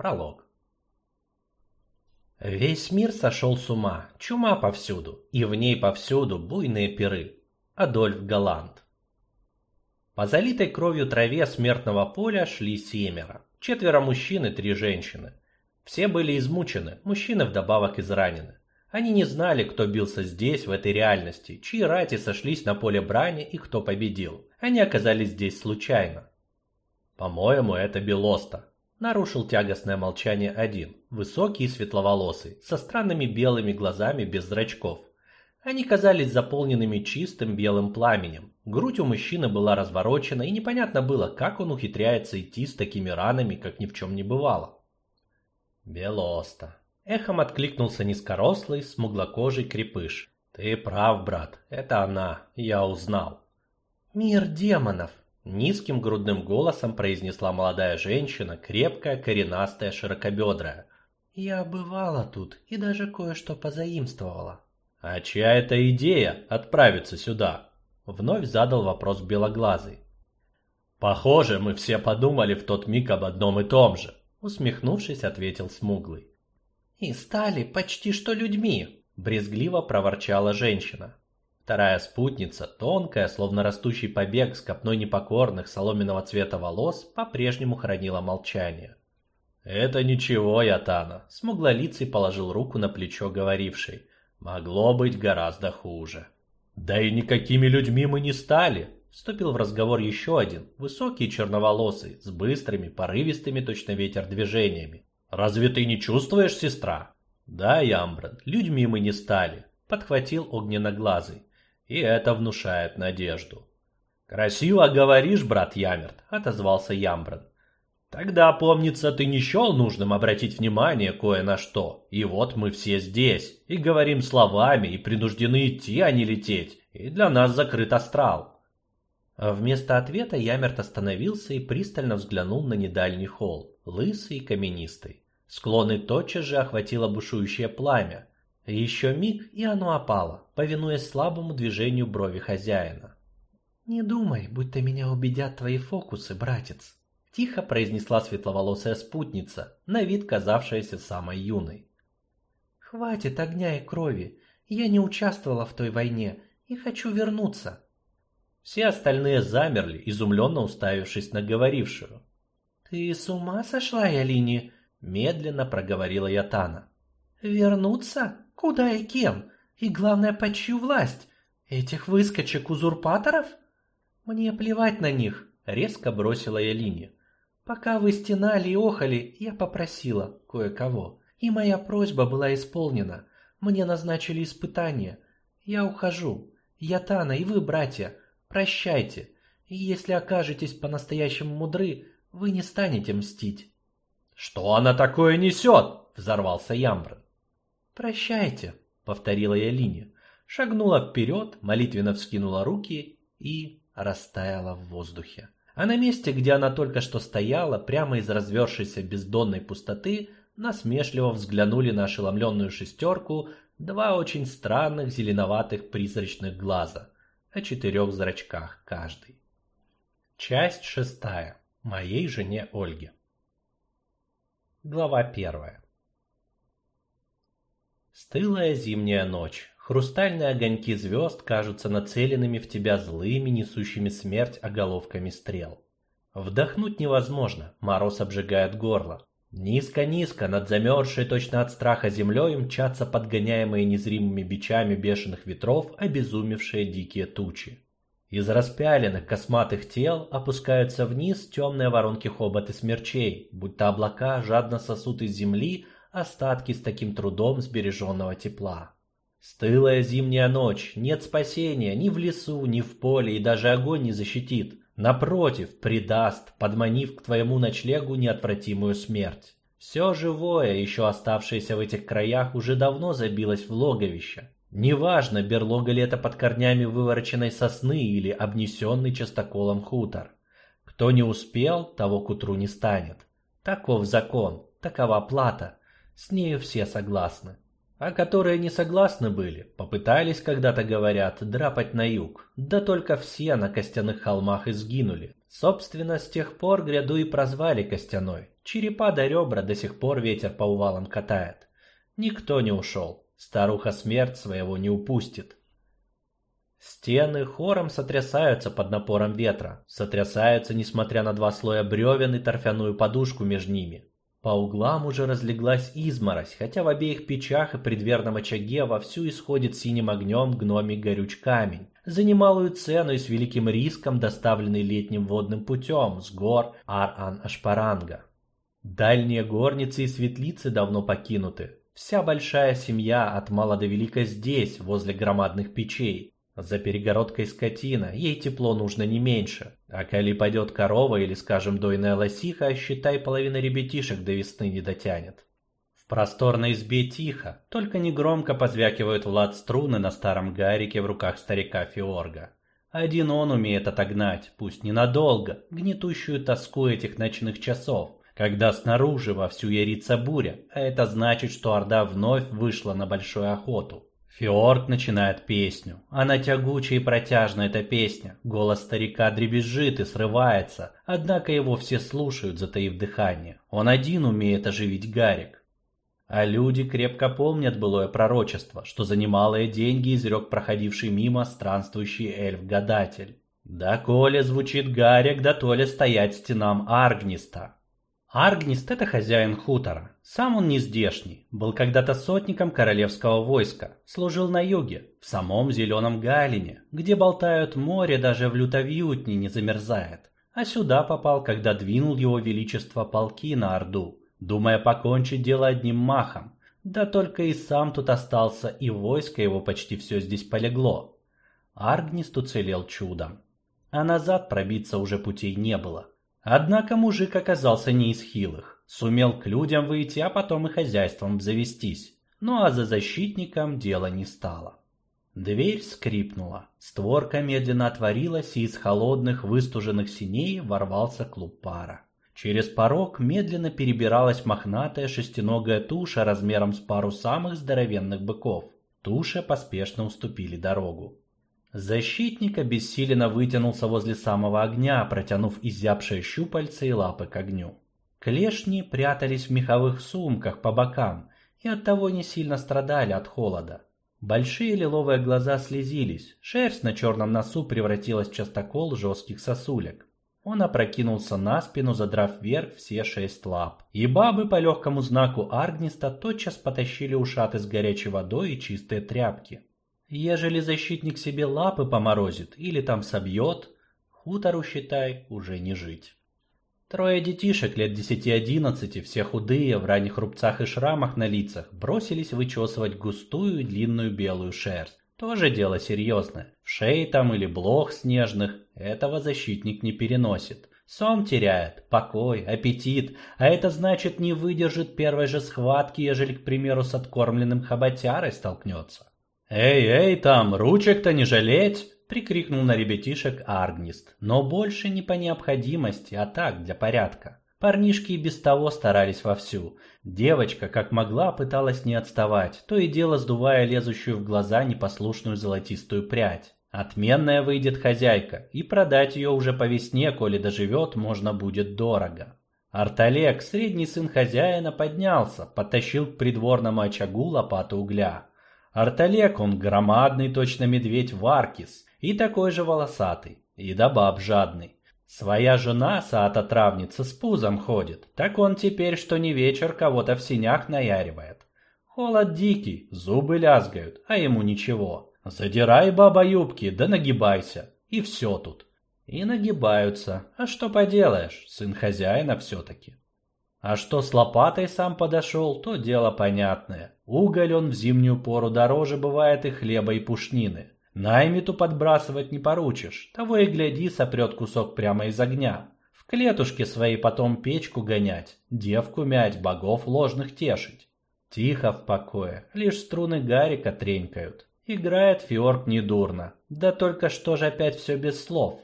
Пролог. Весь мир сошел с ума, чума повсюду, и в ней повсюду буйные пиры. Адольф Галант. По залитой кровью траве смертного поля шли семеро. Четверо мужчин и три женщины. Все были измучены, мужчины вдобавок изранены. Они не знали, кто бился здесь, в этой реальности, чьи рати сошлись на поле брани и кто победил. Они оказались здесь случайно. По-моему, это Белоста. Нарушил тягостное молчание один, высокий и светловолосый, со странными белыми глазами без зрачков. Они казались заполненными чистым белым пламенем. Грудь у мужчины была разворочена, и непонятно было, как он ухитряется идти с такими ранами, как ни в чем не бывало. Белоста. Эхом откликнулся низкорослый, смуглокожий крепыш. Ты прав, брат, это она, я узнал. Мир демонов, низким грудным голосом произнесла молодая женщина, крепкая, коренастая, широкобедрая. Я бывала тут и даже кое-что позаимствовала. А чья это идея отправиться сюда? Вновь задал вопрос белоглазый. Похоже, мы все подумали в тот миг об одном и том же, усмехнувшись, ответил смуглый. И стали почти что людьми, брезгливо проворчала женщина. Вторая спутница, тонкая, словно растущий побег с копной непокорных соломенного цвета волос, по-прежнему хранила молчание. «Это ничего, Ятана», — смуглолицый положил руку на плечо говорившей. «Могло быть гораздо хуже». «Да и никакими людьми мы не стали», — вступил в разговор еще один, высокий и черноволосый, с быстрыми, порывистыми точно ветер движениями. «Разве ты не чувствуешь, сестра?» «Да, Ямбран, людьми мы не стали», — подхватил огненноглазый и это внушает надежду. «Красиво говоришь, брат Ямерт», — отозвался Ямбран. «Тогда, помнится, ты не счел нужным обратить внимание кое на что, и вот мы все здесь, и говорим словами, и принуждены идти, а не лететь, и для нас закрыт астрал». Вместо ответа Ямерт остановился и пристально взглянул на недальний холл, лысый и каменистый. Склоны тотчас же охватило бушующее пламя, еще миг, и оно опало, повинуясь слабому движению брови хозяина. «Не думай, будто меня убедят твои фокусы, братец», — тихо произнесла светловолосая спутница, на вид казавшаяся самой юной. «Хватит огня и крови, я не участвовала в той войне и хочу вернуться». Все остальные замерли, изумленно уставившись на говорившую. «Ты с ума сошла, Ялини?» — медленно проговорила Ятана. «Вернуться? Куда и кем? И главное, под чью власть? Этих выскочек-узурпаторов? Мне плевать на них, резко бросила я линию. Пока вы стенали и охали, я попросила кое-кого. И моя просьба была исполнена. Мне назначили испытание. Я ухожу. Я Тана и вы, братья, прощайте. И если окажетесь по-настоящему мудры, вы не станете мстить. Что она такое несет? Взорвался Ямбран. «Прощайте», — повторила я Лине, шагнула вперед, молитвенно вскинула руки и растаяла в воздухе. А на месте, где она только что стояла, прямо из развершейся бездонной пустоты, насмешливо взглянули на ошеломленную шестерку два очень странных зеленоватых призрачных глаза, о четырех зрачках каждый. Часть шестая. Моей жене Ольге. Глава первая. Стылая зимняя ночь. Хрустальные огоньки звезд кажутся нацеленными в тебя злыми, несущими смерть оголовками стрел. Вдохнуть невозможно, мороз обжигает горло. Низко-низко над замерзшей точно от страха землей мчатся подгоняемые незримыми бичами бешеных ветров обезумевшие дикие тучи. Из распяленных косматых тел опускаются вниз темные воронки хоботы смерчей, будто облака жадно сосут из земли остатки с таким трудом сбереженного тепла. Стылая зимняя ночь, нет спасения ни в лесу, ни в поле, и даже огонь не защитит. Напротив, предаст, подманив к твоему ночлегу неотвратимую смерть. Все живое, еще оставшееся в этих краях, уже давно забилось в логовище. Неважно, берлога ли это под корнями вывороченной сосны или обнесенный частоколом хутор. Кто не успел, того к утру не станет. Таков закон, такова плата. С нею все согласны. А которые не согласны были, попытались когда-то, говорят, драпать на юг. Да только все на костяных холмах и сгинули. Собственно, с тех пор гряду и прозвали Костяной. Черепа до ребра до сих пор ветер по увалам катает. Никто не ушел. Старуха смерть своего не упустит. Стены хором сотрясаются под напором ветра, сотрясаются, несмотря на два слоя бревен и торфяную подушку между ними. По углам уже разлеглась изморозь, хотя в обеих печах и предверном очаге вовсю исходит синим огнем гномий горюч камень. За немалую цену и с великим риском доставленный летним водным путем с гор Ар-Ан-Ашпаранга. Дальние горницы и светлицы давно покинуты. Вся большая семья от мала до велика здесь, возле громадных печей. За перегородкой скотина, ей тепло нужно не меньше. А коли пойдет корова или, скажем, дойная лосиха, считай, половина ребятишек до весны не дотянет. В просторной избе тихо, только негромко позвякивают Влад струны на старом гарике в руках старика Фиорга. Один он умеет отогнать, пусть ненадолго, гнетущую тоску этих ночных часов, когда снаружи вовсю ярится буря, а это значит, что Орда вновь вышла на большую охоту. Фиорг начинает песню. Она тягучая и протяжная эта песня. Голос старика дребезжит и срывается, однако его все слушают, затаив дыхание. Он один умеет оживить Гарик. А люди крепко помнят былое пророчество, что за немалые деньги изрек проходивший мимо странствующий эльф-гадатель. Да коли звучит Гарик, да то ли стоять стенам Аргниста. Аргнист – это хозяин хутора. Сам он не здешний, был когда-то сотником королевского войска, служил на юге, в самом зеленом Галине, где болтают море, даже в лютовьютне не замерзает. А сюда попал, когда двинул его величество полки на Орду, думая покончить дело одним махом. Да только и сам тут остался, и войско его почти все здесь полегло. Аргнист уцелел чудом. А назад пробиться уже путей не было. Однако мужик оказался не из хилых. Сумел к людям выйти, а потом и хозяйством завестись. Ну а за защитником дело не стало. Дверь скрипнула. Створка медленно отворилась, и из холодных, выстуженных синей ворвался клуб пара. Через порог медленно перебиралась мохнатая шестиногая туша размером с пару самых здоровенных быков. Туше поспешно уступили дорогу. Защитник обессиленно вытянулся возле самого огня, протянув изябшие щупальца и лапы к огню. Клешни прятались в меховых сумках по бокам и оттого не сильно страдали от холода. Большие лиловые глаза слезились, шерсть на черном носу превратилась в частокол жестких сосулек. Он опрокинулся на спину, задрав вверх все шесть лап. И бабы по легкому знаку Аргниста тотчас потащили ушаты с горячей водой и чистые тряпки. Ежели защитник себе лапы поморозит или там собьет, хутору, считай, уже не жить. Трое детишек лет десяти-одиннадцати, все худые, в ранних рубцах и шрамах на лицах, бросились вычесывать густую длинную белую шерсть. Тоже дело серьезное. Шей там или блох снежных, этого защитник не переносит. Сон теряет, покой, аппетит, а это значит не выдержит первой же схватки, ежели, к примеру, с откормленным хоботярой столкнется. «Эй, эй, там, ручек-то не жалеть!» — прикрикнул на ребятишек Аргнист, но больше не по необходимости, а так, для порядка. Парнишки и без того старались вовсю. Девочка, как могла, пыталась не отставать, то и дело сдувая лезущую в глаза непослушную золотистую прядь. Отменная выйдет хозяйка, и продать ее уже по весне, коли доживет, можно будет дорого. Арталек, средний сын хозяина, поднялся, подтащил к придворному очагу лопату угля. Арталек он громадный, точно медведь Варкис, и такой же волосатый, и да баб жадный. Своя жена, саата-травница, с пузом ходит, так он теперь, что не вечер, кого-то в синях наяривает. Холод дикий, зубы лязгают, а ему ничего. Задирай, баба, юбки, да нагибайся, и все тут. И нагибаются, а что поделаешь, сын хозяина все-таки. А что с лопатой сам подошел, то дело понятное. Уголь он в зимнюю пору дороже бывает и хлеба, и пушнины. Наймиту подбрасывать не поручишь, того и гляди, сопрет кусок прямо из огня. В клетушке своей потом печку гонять, девку мять, богов ложных тешить. Тихо в покое, лишь струны Гарика тренькают. Играет Фиорк недурно, да только что же опять все без слов.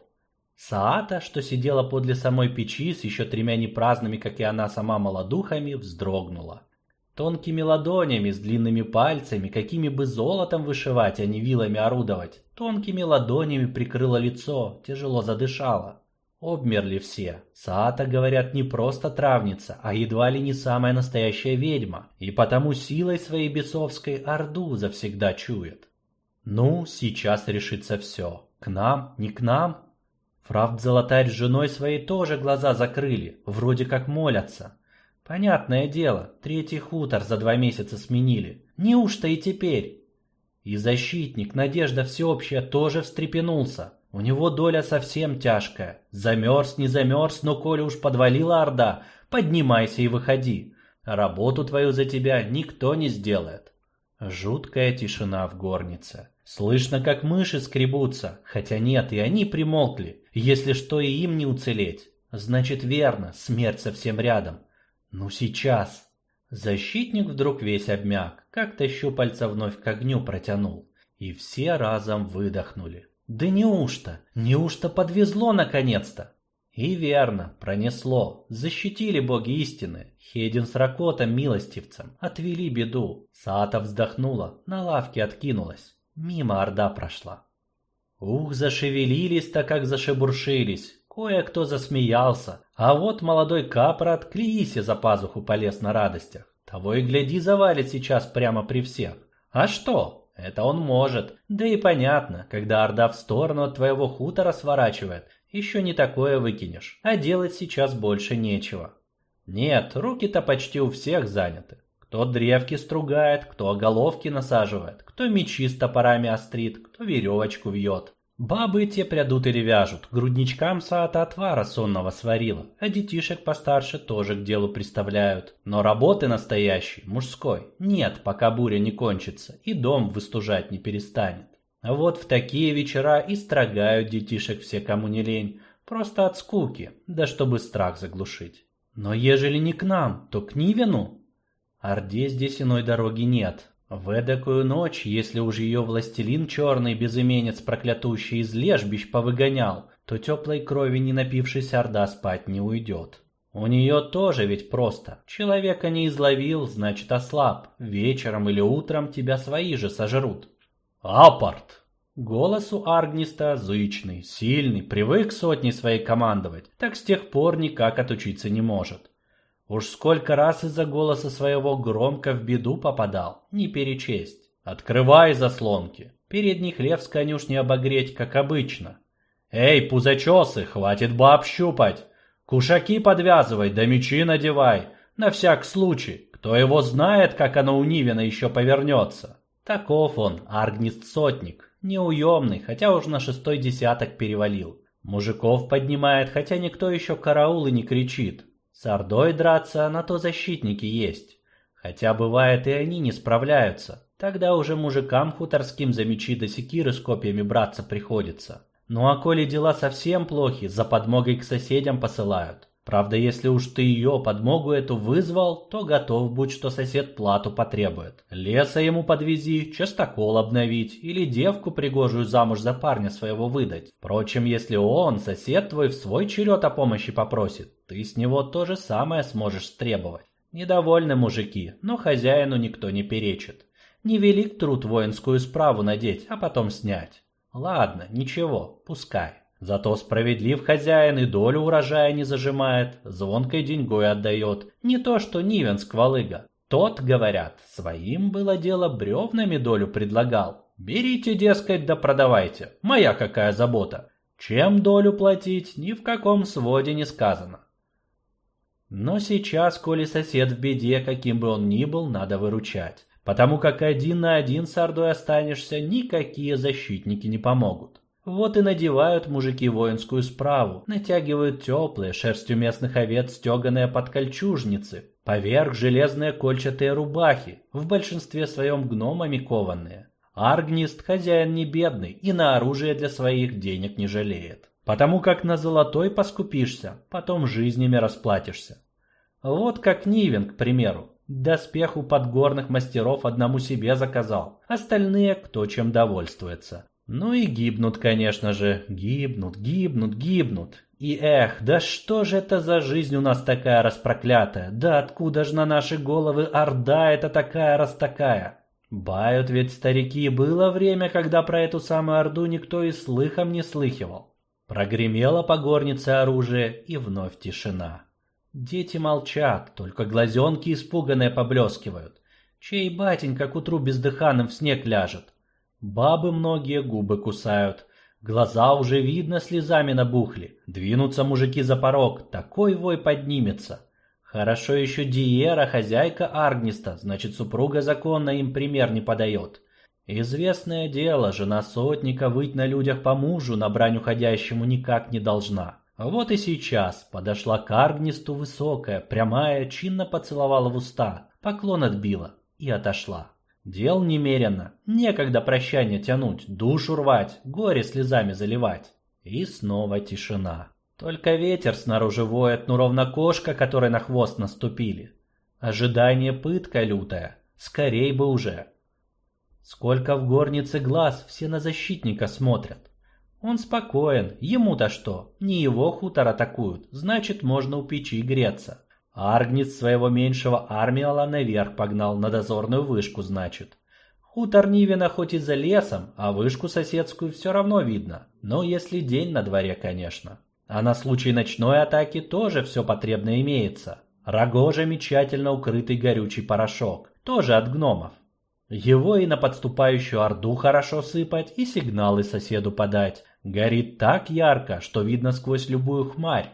Саата, что сидела подле самой печи с еще тремя непраздными, как и она сама, молодухами, вздрогнула. Тонкими ладонями с длинными пальцами, какими бы золотом вышивать, а не вилами орудовать, тонкими ладонями прикрыла лицо, тяжело задышала. Обмерли все. Саата, говорят, не просто травница, а едва ли не самая настоящая ведьма, и потому силой своей бесовской Орду завсегда чует. Ну, сейчас решится все. К нам, не к нам? Фравд Золотарь с женой своей тоже глаза закрыли, вроде как молятся. Понятное дело, третий хутор за два месяца сменили. Неужто и теперь? И защитник, надежда всеобщая, тоже встрепенулся. У него доля совсем тяжкая. Замерз, не замерз, но коли уж подвалила орда, поднимайся и выходи. Работу твою за тебя никто не сделает. Жуткая тишина в горнице. Слышно, как мыши скребутся, хотя нет, и они примолкли. Если что и им не уцелеть, значит верно, смерть совсем рядом. Ну сейчас. Защитник вдруг весь обмяк, как-то щупальца вновь к огню протянул. И все разом выдохнули. Да неужто? Неужто подвезло наконец-то? И верно, пронесло. Защитили боги истины. Хедин с Ракотом милостивцем. Отвели беду. Саата вздохнула, на лавке откинулась. Мимо орда прошла. Ух, зашевелились-то, как зашебуршились. Кое-кто засмеялся. А вот молодой капрат к Лиисе за пазуху полез на радостях. Того и гляди завалит сейчас прямо при всех. А что? Это он может. Да и понятно, когда орда в сторону от твоего хутора сворачивает, еще не такое выкинешь. А делать сейчас больше нечего. Нет, руки-то почти у всех заняты. Кто древки стругает, кто головки насаживает, кто мечи с топорами острит, кто веревочку вьет. Бабы те прядут или вяжут, грудничкам саата отвара сонного сварила, а детишек постарше тоже к делу приставляют. Но работы настоящей, мужской, нет, пока буря не кончится и дом выстужать не перестанет. А вот в такие вечера и строгают детишек все, кому не лень, просто от скуки, да чтобы страх заглушить. Но ежели не к нам, то к Нивину, Орде здесь иной дороги нет. В эдакую ночь, если уж ее властелин черный безыменец проклятущий из лежбищ повыгонял, то теплой крови не напившись Орда спать не уйдет. У нее тоже ведь просто. Человека не изловил, значит ослаб. Вечером или утром тебя свои же сожрут. Апорт! Голос у Аргниста зычный, сильный, привык сотни своей командовать, так с тех пор никак отучиться не может. Уж сколько раз из-за голоса своего громко в беду попадал, не перечесть. Открывай заслонки. Передний хлев с конюшни обогреть, как обычно. Эй, пузачесы, хватит баб щупать. Кушаки подвязывай, да мечи надевай. На всяк случай. Кто его знает, как оно у Нивина еще повернется. Таков он, Аргнист-сотник. Неуемный, хотя уж на шестой десяток перевалил. Мужиков поднимает, хотя никто еще караул и не кричит. С Ордой драться на то защитники есть. Хотя бывает и они не справляются. Тогда уже мужикам хуторским за мечи до секиры с копьями браться приходится. Ну а коли дела совсем плохи, за подмогой к соседям посылают. Правда, если уж ты ее подмогу эту вызвал, то готов будь, что сосед плату потребует. Леса ему подвези, частокол обновить или девку пригожую замуж за парня своего выдать. Впрочем, если он, сосед твой, в свой черед о помощи попросит, ты с него то же самое сможешь требовать. Недовольны мужики, но хозяину никто не перечит. Невелик труд воинскую справу надеть, а потом снять. Ладно, ничего, пускай. Зато справедлив хозяин и долю урожая не зажимает, звонкой деньгой отдает. Не то что Нивен сквалыга. Тот, говорят, своим было дело бревнами долю предлагал. Берите, дескать, да продавайте. Моя какая забота. Чем долю платить, ни в каком своде не сказано. Но сейчас, коли сосед в беде, каким бы он ни был, надо выручать. Потому как один на один с Ордой останешься, никакие защитники не помогут. Вот и надевают мужики воинскую справу, натягивают теплые, шерстью местных овец стеганые подкольчужницы, поверх железные кольчатые рубахи, в большинстве своем гномами кованные. Аргнист хозяин не бедный и на оружие для своих денег не жалеет. Потому как на золотой поскупишься, потом жизнями расплатишься. Вот как Нивен, к примеру. Доспех у подгорных мастеров одному себе заказал, остальные кто чем довольствуется. Ну и гибнут, конечно же, гибнут, гибнут, гибнут. И эх, да что же это за жизнь у нас такая распроклятая? Да откуда же на наши головы орда это такая раз такая? Бают ведь старики, было время, когда про эту самую орду никто и слыхом не слыхивал. Прогремело по горнице оружие, и вновь тишина. Дети молчат, только глазенки испуганные поблескивают. Чей батенька к утру бездыханным в снег ляжет? Бабы многие губы кусают. Глаза уже видно слезами набухли. Двинутся мужики за порог, такой вой поднимется. Хорошо еще Диера, хозяйка Аргниста, значит супруга законно им пример не подает. Известное дело, жена сотника выть на людях по мужу на брань уходящему никак не должна. Вот и сейчас подошла к Аргнисту высокая, прямая, чинно поцеловала в уста, поклон отбила и отошла. Дел немерено, некогда прощания тянуть, душу рвать, горе слезами заливать. И снова тишина. Только ветер снаружи воет, ну ровно кошка, которой на хвост наступили. Ожидание пытка лютая, скорей бы уже. Сколько в горнице глаз, все на защитника смотрят. Он спокоен, ему-то что, не его хутор атакуют, значит можно у печи греться. Аргниц своего меньшего Армиала наверх погнал, на дозорную вышку, значит. Хутор Нивина хоть и за лесом, а вышку соседскую все равно видно, но если день на дворе, конечно. А на случай ночной атаки тоже все потребно имеется. Рогожа мечательно укрытый горючий порошок, тоже от гномов. Его и на подступающую орду хорошо сыпать, и сигналы соседу подать. Горит так ярко, что видно сквозь любую хмарь.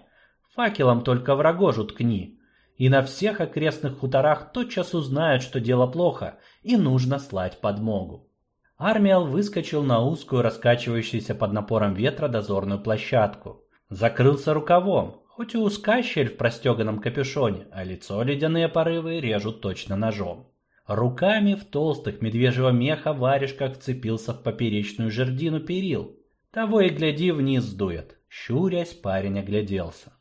Факелом только врагожу ткни. И на всех окрестных хуторах тотчас узнают, что дело плохо, и нужно слать подмогу. Армиал выскочил на узкую, раскачивающуюся под напором ветра дозорную площадку. Закрылся рукавом, хоть и узка щель в простеганном капюшоне, а лицо ледяные порывы режут точно ножом. Руками в толстых медвежьего меха варежках вцепился в поперечную жердину перил. Того и гляди вниз сдует. Щурясь, парень огляделся.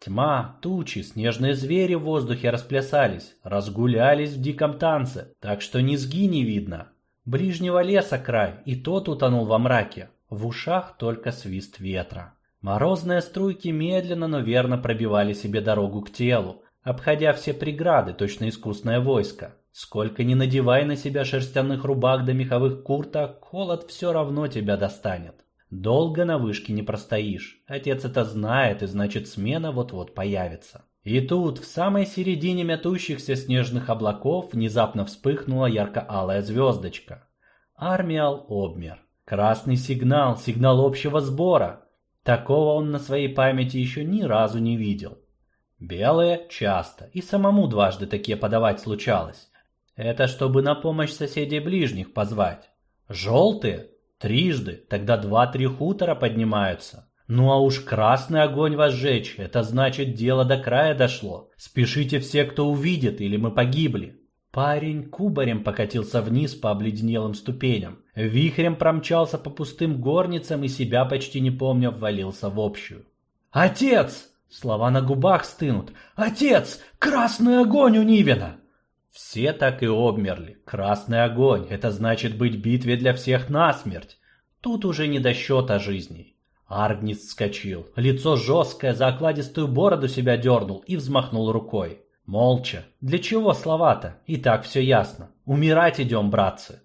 Тьма, тучи, снежные звери в воздухе расплясались, разгулялись в диком танце, так что низги не видно. Ближнего леса край, и тот утонул во мраке. В ушах только свист ветра. Морозные струйки медленно, но верно пробивали себе дорогу к телу, обходя все преграды, точно искусное войско. Сколько ни надевай на себя шерстяных рубах да меховых курток, холод все равно тебя достанет. Долго на вышке не простоишь. Отец это знает, и значит смена вот-вот появится. И тут, в самой середине метущихся снежных облаков, внезапно вспыхнула ярко-алая звездочка. Армиал обмер. Красный сигнал, сигнал общего сбора. Такого он на своей памяти еще ни разу не видел. Белые часто, и самому дважды такие подавать случалось. Это чтобы на помощь соседей ближних позвать. Желтые? Трижды, тогда два-три хутора поднимаются. Ну а уж красный огонь возжечь, это значит дело до края дошло. Спешите все, кто увидит, или мы погибли. Парень кубарем покатился вниз по обледенелым ступеням. Вихрем промчался по пустым горницам и себя почти не помня ввалился в общую. «Отец!» Слова на губах стынут. «Отец! Красный огонь у Нивина!» Все так и обмерли. Красный огонь — это значит быть битве для всех насмерть. Тут уже не до счета жизней. Аргнис вскочил. Лицо жесткое, за окладистую бороду себя дернул и взмахнул рукой. Молча. Для чего слова-то? И так все ясно. Умирать идем, братцы.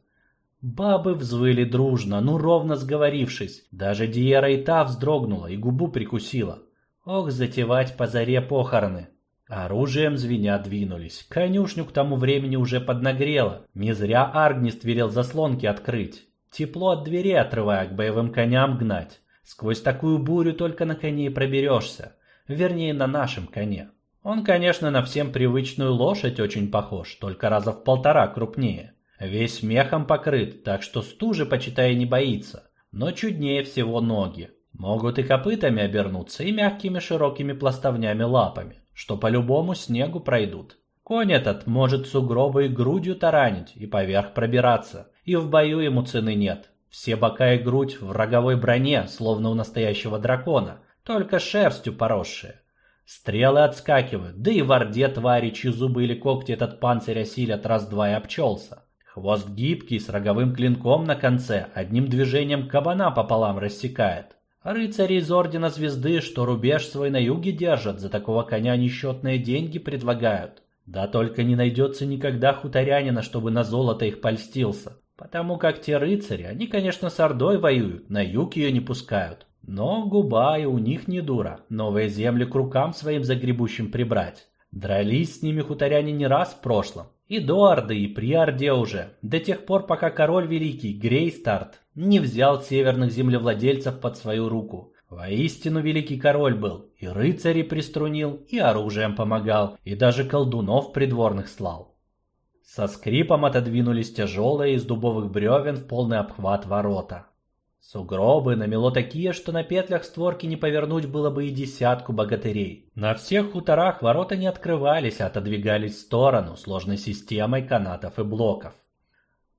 Бабы взвыли дружно, ну ровно сговорившись. Даже Диера и та вздрогнула и губу прикусила. Ох, затевать по заре похороны. Оружием звеня двинулись. Конюшню к тому времени уже поднагрело. Не зря Аргнист велел заслонки открыть. Тепло от двери отрывая, к боевым коням гнать. Сквозь такую бурю только на коне и проберешься. Вернее, на нашем коне. Он, конечно, на всем привычную лошадь очень похож, только раза в полтора крупнее. Весь мехом покрыт, так что стужи, почитай, не боится. Но чуднее всего ноги. Могут и копытами обернуться, и мягкими широкими пластовнями лапами что по любому снегу пройдут. Конь этот может сугробы и грудью таранить и поверх пробираться, и в бою ему цены нет. Все бока и грудь в роговой броне, словно у настоящего дракона, только шерстью поросшие. Стрелы отскакивают, да и в орде твари, чьи зубы или когти этот панцирь осилят раз-два и обчелся. Хвост гибкий, с роговым клинком на конце, одним движением кабана пополам рассекает. Рыцари из Ордена Звезды, что рубеж свой на юге держат, за такого коня несчетные деньги предлагают. Да только не найдется никогда хуторянина, чтобы на золото их польстился. Потому как те рыцари, они, конечно, с Ордой воюют, на юг ее не пускают. Но губа и у них не дура, новые земли к рукам своим загребущим прибрать. Дрались с ними хуторяне не раз в прошлом, и до Орды, и при Орде уже, до тех пор, пока король великий, Грейстарт, не взял северных землевладельцев под свою руку. Воистину великий король был, и рыцарей приструнил, и оружием помогал, и даже колдунов придворных слал. Со скрипом отодвинулись тяжелые из дубовых бревен в полный обхват ворота. Сугробы намело такие, что на петлях створки не повернуть было бы и десятку богатырей. На всех хуторах ворота не открывались, а отодвигались в сторону сложной системой канатов и блоков.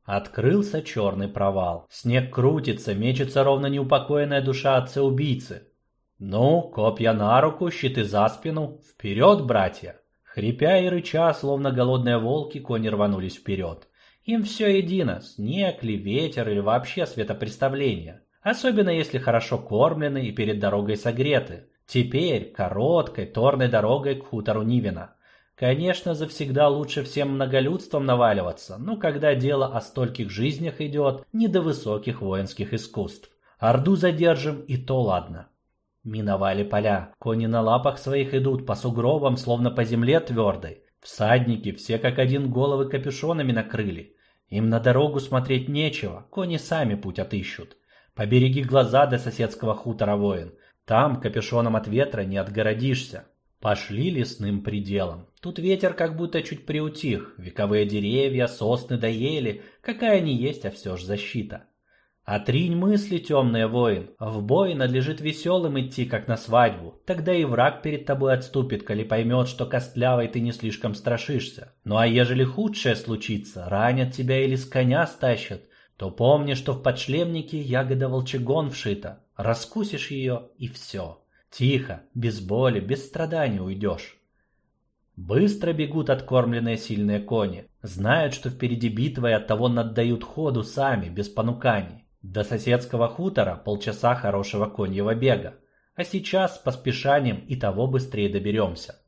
Открылся черный провал. Снег крутится, мечется ровно неупокоенная душа отца-убийцы. Ну, копья на руку, щиты за спину. Вперед, братья! Хрипя и рыча, словно голодные волки, кони рванулись вперед. Им все едино, снег ли, ветер или вообще светопреставление. Особенно если хорошо кормлены и перед дорогой согреты. Теперь короткой, торной дорогой к хутору Нивина. Конечно, завсегда лучше всем многолюдством наваливаться, но когда дело о стольких жизнях идет, не до высоких воинских искусств. Орду задержим, и то ладно. Миновали поля, кони на лапах своих идут по сугробам, словно по земле твердой. Всадники все как один головы капюшонами накрыли. Им на дорогу смотреть нечего, кони сами путь отыщут. Побереги глаза до соседского хутора, воин. Там капюшоном от ветра не отгородишься. Пошли лесным пределом. Тут ветер как будто чуть приутих. Вековые деревья, сосны доели. Какая они есть, а все ж защита. Отринь мысли, темный воин. В бой надлежит веселым идти, как на свадьбу. Тогда и враг перед тобой отступит, коли поймет, что костлявой ты не слишком страшишься. Ну а ежели худшее случится, ранят тебя или с коня стащат, то помни, что в подшлемнике ягода волчегон вшита. Раскусишь ее и все. Тихо, без боли, без страданий уйдешь. Быстро бегут откормленные сильные кони. Знают, что впереди битва и оттого наддают ходу сами, без понуканий. До соседского хутора полчаса хорошего коньего бега, а сейчас с поспешанием и того быстрее доберемся.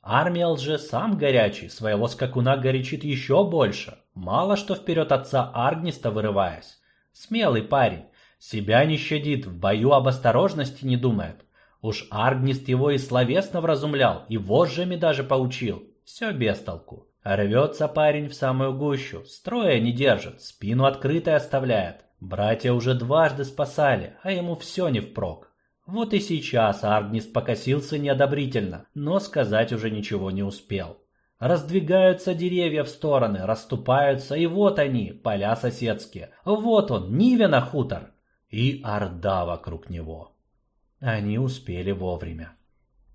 Армиал же сам горячий, своего скакуна горячит еще больше, мало что вперед отца Аргниста вырываясь. Смелый парень, себя не щадит, в бою об осторожности не думает. Уж Аргнист его и словесно вразумлял, и вожжами даже поучил. Все без толку. Рвется парень в самую гущу, строя не держит, спину открытой оставляет. Братья уже дважды спасали, а ему все не впрок. Вот и сейчас Аргнис покосился неодобрительно, но сказать уже ничего не успел. Раздвигаются деревья в стороны, расступаются, и вот они, поля соседские. Вот он, Нивена хутор. И орда вокруг него. Они успели вовремя.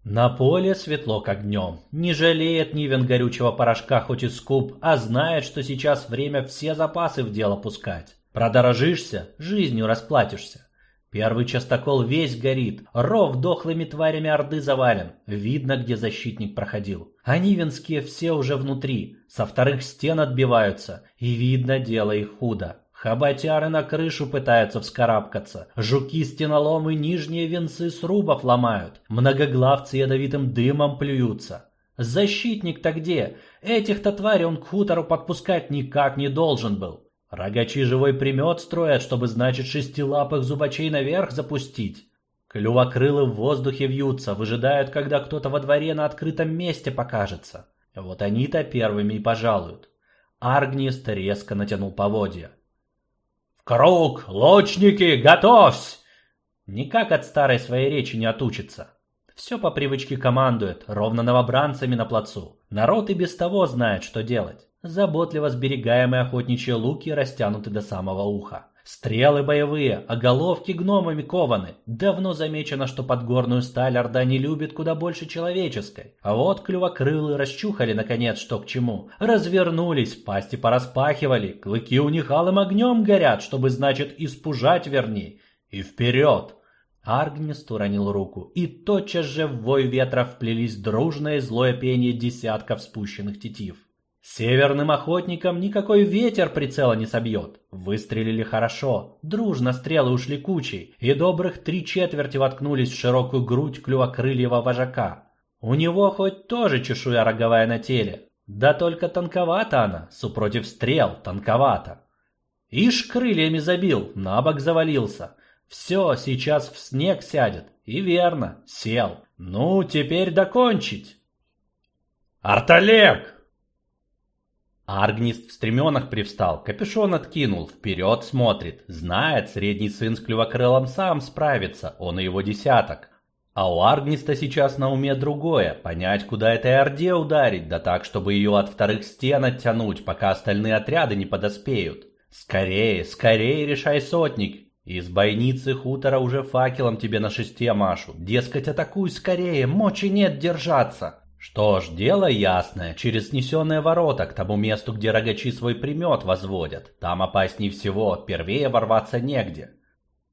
На поле светло как днем. Не жалеет Нивен горючего порошка хоть и скуп, а знает, что сейчас время все запасы в дело пускать. Продорожишься, жизнью расплатишься. Первый частокол весь горит, ров дохлыми тварями орды завален. Видно, где защитник проходил. А нивенские все уже внутри, со вторых стен отбиваются, и видно, дело их худо. Хоботяры на крышу пытаются вскарабкаться, жуки-стеноломы нижние венцы срубов ломают, многоглавцы ядовитым дымом плюются. Защитник-то где? Этих-то тварей он к хутору подпускать никак не должен был. Рогачи живой примет строят, чтобы, значит, шестилапых зубачей наверх запустить. Клювокрылы в воздухе вьются, выжидают, когда кто-то во дворе на открытом месте покажется. Вот они-то первыми и пожалуют. Аргнист резко натянул поводья. «В круг! Лучники, готовься!» Никак от старой своей речи не отучится. Все по привычке командует, ровно новобранцами на плацу. Народ и без того знает, что делать. Заботливо сберегаемые охотничьи луки растянуты до самого уха. Стрелы боевые, а головки гномами кованы. Давно замечено, что подгорную сталь Орда не любит куда больше человеческой. А вот клювокрылы расчухали наконец что к чему. Развернулись, пасти пораспахивали, клыки у них алым огнем горят, чтобы, значит, испужать верней. И вперед! Аргнест уронил руку, и тотчас же в вой ветра вплелись дружное злое пение десятков спущенных тетив. Северным охотникам никакой ветер прицела не собьет. Выстрелили хорошо, дружно стрелы ушли кучей, и добрых три четверти воткнулись в широкую грудь клювокрыльего вожака. У него хоть тоже чешуя роговая на теле, да только тонковата она, супротив стрел, тонковата. Ишь крыльями забил, на бок завалился. Все, сейчас в снег сядет. И верно, сел. Ну, теперь докончить. Арталек! Аргнист в стременах привстал, капюшон откинул, вперед смотрит. Знает, средний сын с клювокрылом сам справится, он и его десяток. А у Аргниста сейчас на уме другое – понять, куда этой Орде ударить, да так, чтобы ее от вторых стен оттянуть, пока остальные отряды не подоспеют. Скорее, скорее решай, сотник. Из бойницы хутора уже факелом тебе на шесте машут. Дескать, атакуй скорее, мочи нет держаться. Что ж, дело ясное, через снесенные ворота к тому месту, где рогачи свой примет возводят. Там опасней всего, первее ворваться негде.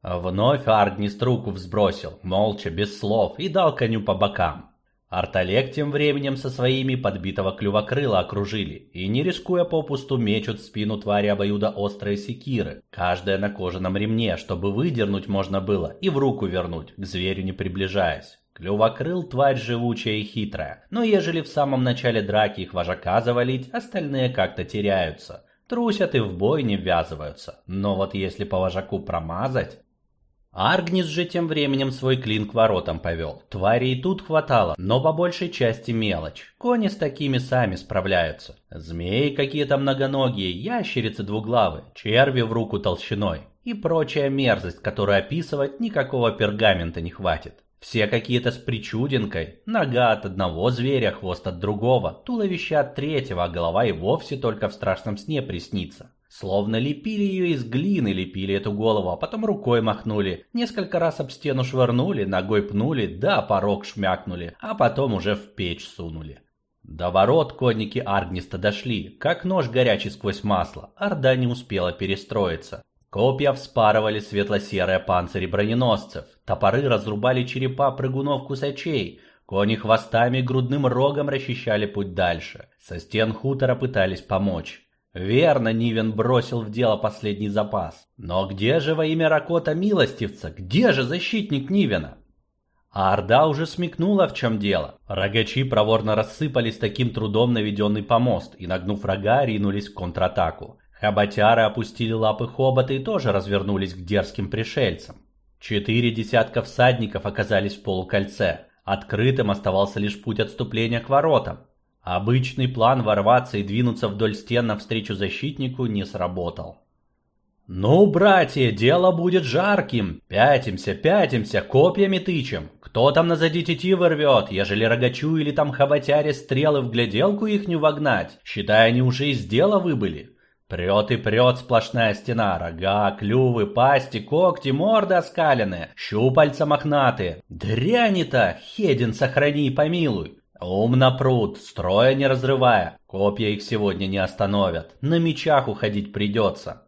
Вновь Арднист руку взбросил, молча, без слов, и дал коню по бокам. Арталек тем временем со своими подбитого клювокрыла окружили, и не рискуя попусту мечут в спину твари обоюдо острые секиры, каждая на кожаном ремне, чтобы выдернуть можно было и в руку вернуть, к зверю не приближаясь. Клювокрыл тварь живучая и хитрая, но ежели в самом начале драки их вожака завалить, остальные как-то теряются. Трусят и в бой не ввязываются. Но вот если по вожаку промазать... Аргнис же тем временем свой клин к воротам повел. Твари и тут хватало, но по большей части мелочь. Кони с такими сами справляются. Змеи какие-то многоногие, ящерицы двуглавы, черви в руку толщиной и прочая мерзость, которую описывать никакого пергамента не хватит. Все какие-то с причудинкой. Нога от одного зверя, хвост от другого, туловище от третьего, а голова и вовсе только в страшном сне приснится. Словно лепили ее из глины, лепили эту голову, а потом рукой махнули. Несколько раз об стену швырнули, ногой пнули, да порог шмякнули, а потом уже в печь сунули. До ворот конники Аргниста дошли, как нож горячий сквозь масло. Орда не успела перестроиться. Копья вспарывали светло-серые панцири броненосцев, топоры разрубали черепа прыгунов-кусачей, кони хвостами и грудным рогом расчищали путь дальше. Со стен хутора пытались помочь. Верно, Нивен бросил в дело последний запас. Но где же во имя Ракота милостивца? Где же защитник Нивена? А Орда уже смекнула, в чем дело. Рогачи проворно рассыпались таким трудом наведенный помост и, нагнув рога, ринулись в контратаку. Хоботяры опустили лапы хобота и тоже развернулись к дерзким пришельцам. Четыре десятка всадников оказались в полукольце. Открытым оставался лишь путь отступления к воротам. Обычный план ворваться и двинуться вдоль стен навстречу защитнику не сработал. «Ну, братья, дело будет жарким. Пятимся, пятимся, копьями тычем. Кто там назади тетивы рвет, ежели рогачу или там хоботяре стрелы в гляделку их не вогнать, считая они уже из дела выбыли?» Прет и прет сплошная стена, рога, клювы, пасти, когти, морды оскаленные, щупальца мохнатые. Дряни-то, Хедин, сохрани и помилуй. Умно прут, строя не разрывая, копья их сегодня не остановят, на мечах уходить придется.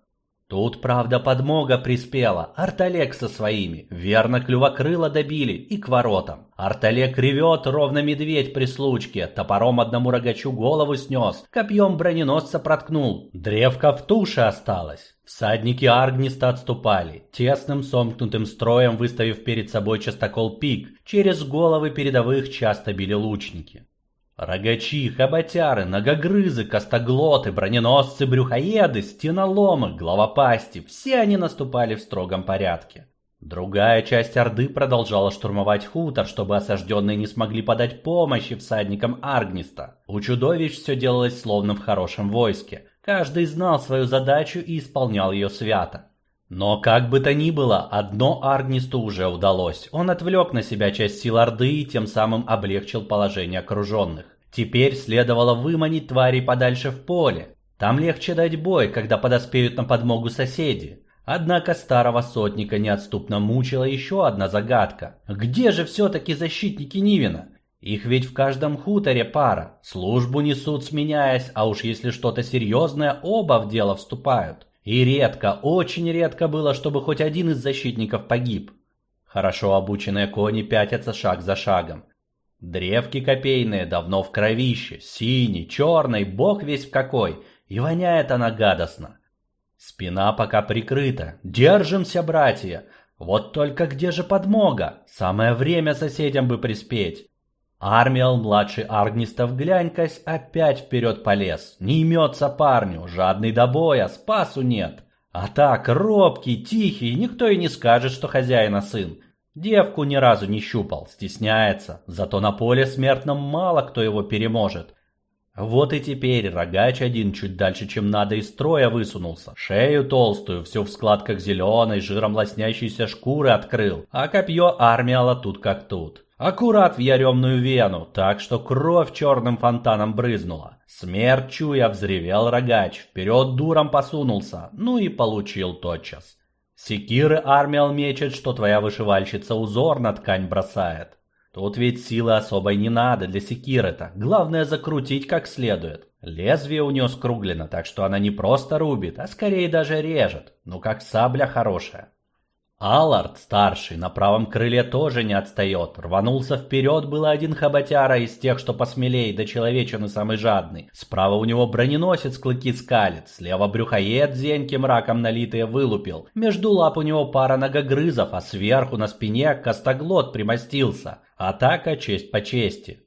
Тут, правда, подмога приспела, Арталек со своими, верно клювокрыло добили и к воротам. Арталек ревет, ровно медведь при случке, топором одному рогачу голову снес, копьем броненосца проткнул, древко в туше осталось. Всадники Аргниста отступали, тесным сомкнутым строем выставив перед собой частокол пик, через головы передовых часто били лучники. Рогачи, хоботяры, ногогрызы, костоглоты, броненосцы, брюхоеды, стеноломы, главопасти – все они наступали в строгом порядке. Другая часть Орды продолжала штурмовать хутор, чтобы осажденные не смогли подать помощи всадникам Аргниста. У чудовищ все делалось словно в хорошем войске. Каждый знал свою задачу и исполнял ее свято. Но как бы то ни было, одно Аргнисту уже удалось. Он отвлек на себя часть сил Орды и тем самым облегчил положение окруженных. Теперь следовало выманить тварей подальше в поле. Там легче дать бой, когда подоспеют на подмогу соседи. Однако старого сотника неотступно мучила еще одна загадка. Где же все-таки защитники Нивина? Их ведь в каждом хуторе пара. Службу несут, сменяясь, а уж если что-то серьезное, оба в дело вступают. И редко, очень редко было, чтобы хоть один из защитников погиб. Хорошо обученные кони пятятся шаг за шагом. Древки копейные давно в кровище, синий, черный, бог весь в какой, и воняет она гадостно. Спина пока прикрыта. Держимся, братья. Вот только где же подмога? Самое время соседям бы приспеть. Армиал, младший Аргнистов, глянь-кась, опять вперед полез. Не имется парню, жадный до боя, спасу нет. А так, робкий, тихий, никто и не скажет, что хозяина сын. Девку ни разу не щупал, стесняется, зато на поле смертном мало кто его переможет. Вот и теперь рогач один чуть дальше, чем надо, из строя высунулся. Шею толстую, всю в складках зеленой, жиром лоснящейся шкуры открыл, а копье армиала тут как тут. Аккурат в яремную вену, так что кровь черным фонтаном брызнула. Смерть чуя взревел рогач, вперед дуром посунулся, ну и получил тотчас. Секиры армиал мечет, что твоя вышивальщица узор на ткань бросает. Тут ведь силы особой не надо для секиры-то. Главное закрутить как следует. Лезвие у нее скруглено, так что она не просто рубит, а скорее даже режет. Ну как сабля хорошая. Аллард, старший, на правом крыле тоже не отстает. Рванулся вперед, был один хоботяра из тех, что посмелее, да человечины самый жадный. Справа у него броненосец клыки скалит, слева брюхоед зеньки мраком налитые вылупил. Между лап у него пара ногогрызов, а сверху на спине костоглот примостился. Атака честь по чести.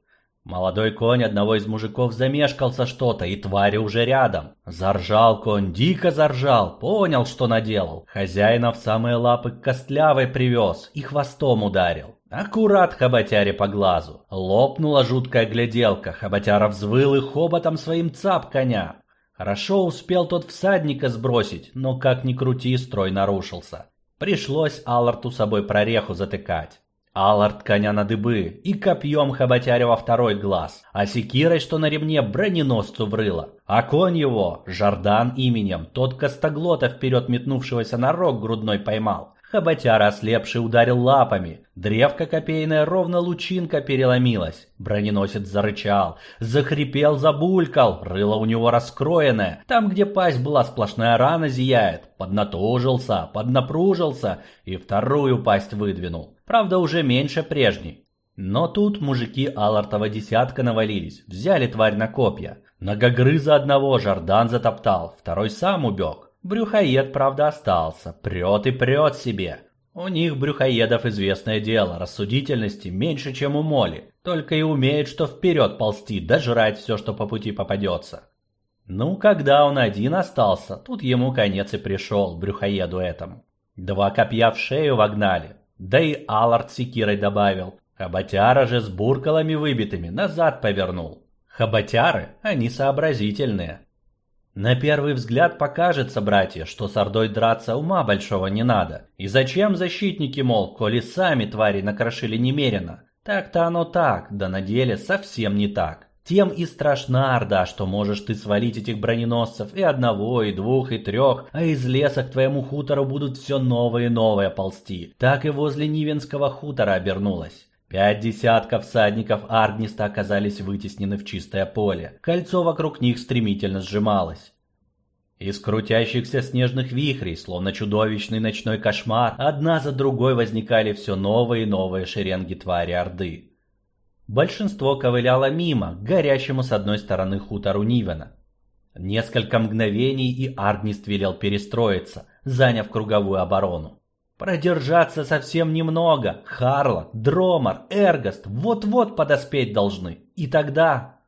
Молодой конь одного из мужиков замешкался что-то, и твари уже рядом. Заржал конь, дико заржал, понял, что наделал. Хозяина в самые лапы костлявой привез и хвостом ударил. Аккурат хоботяре по глазу. Лопнула жуткая гляделка, хоботяра взвыл и хоботом своим цап коня. Хорошо успел тот всадника сбросить, но как ни крути, строй нарушился. Пришлось Алларту собой прореху затыкать. Аллард коня на дыбы и копьем хоботяря во второй глаз, а секирой, что на ремне, броненосцу врыло. А конь его, Жардан именем, тот костоглота вперед метнувшегося на рог грудной поймал. Хоботяра ослепший ударил лапами. Древко копейное ровно лучинка переломилась. Броненосец зарычал, захрипел, забулькал, рыло у него раскроенное. Там, где пасть была, сплошная рана зияет. Поднатужился, поднапружился и вторую пасть выдвинул. Правда, уже меньше прежней. Но тут мужики Алартова десятка навалились, взяли тварь на копья. Ногогрыза одного Жардан затоптал, второй сам убег. Брюхоед, правда, остался, прет и прет себе. У них, брюхоедов, известное дело, рассудительности меньше, чем у моли, только и умеет, что вперед ползти, да все, что по пути попадется. Ну, когда он один остался, тут ему конец и пришел, брюхоеду этому. Два копья в шею вогнали, да и Аллард секирой добавил. Хоботяра же с буркалами выбитыми назад повернул. Хоботяры, они сообразительные. На первый взгляд покажется, братья, что с Ордой драться ума большого не надо. И зачем защитники, мол, коли сами твари накрошили немерено? Так-то оно так, да на деле совсем не так. Тем и страшна Орда, что можешь ты свалить этих броненосцев и одного, и двух, и трех, а из леса к твоему хутору будут все новые и новые ползти. Так и возле Нивенского хутора обернулось. Пять десятков всадников Аргниста оказались вытеснены в чистое поле. Кольцо вокруг них стремительно сжималось. Из крутящихся снежных вихрей, словно чудовищный ночной кошмар, одна за другой возникали все новые и новые шеренги твари Орды. Большинство ковыляло мимо, к горящему с одной стороны хутору Нивена. Несколько мгновений и Аргнист велел перестроиться, заняв круговую оборону. Продержаться совсем немного. Харла, Дромар, Эргост вот-вот подоспеть должны. И тогда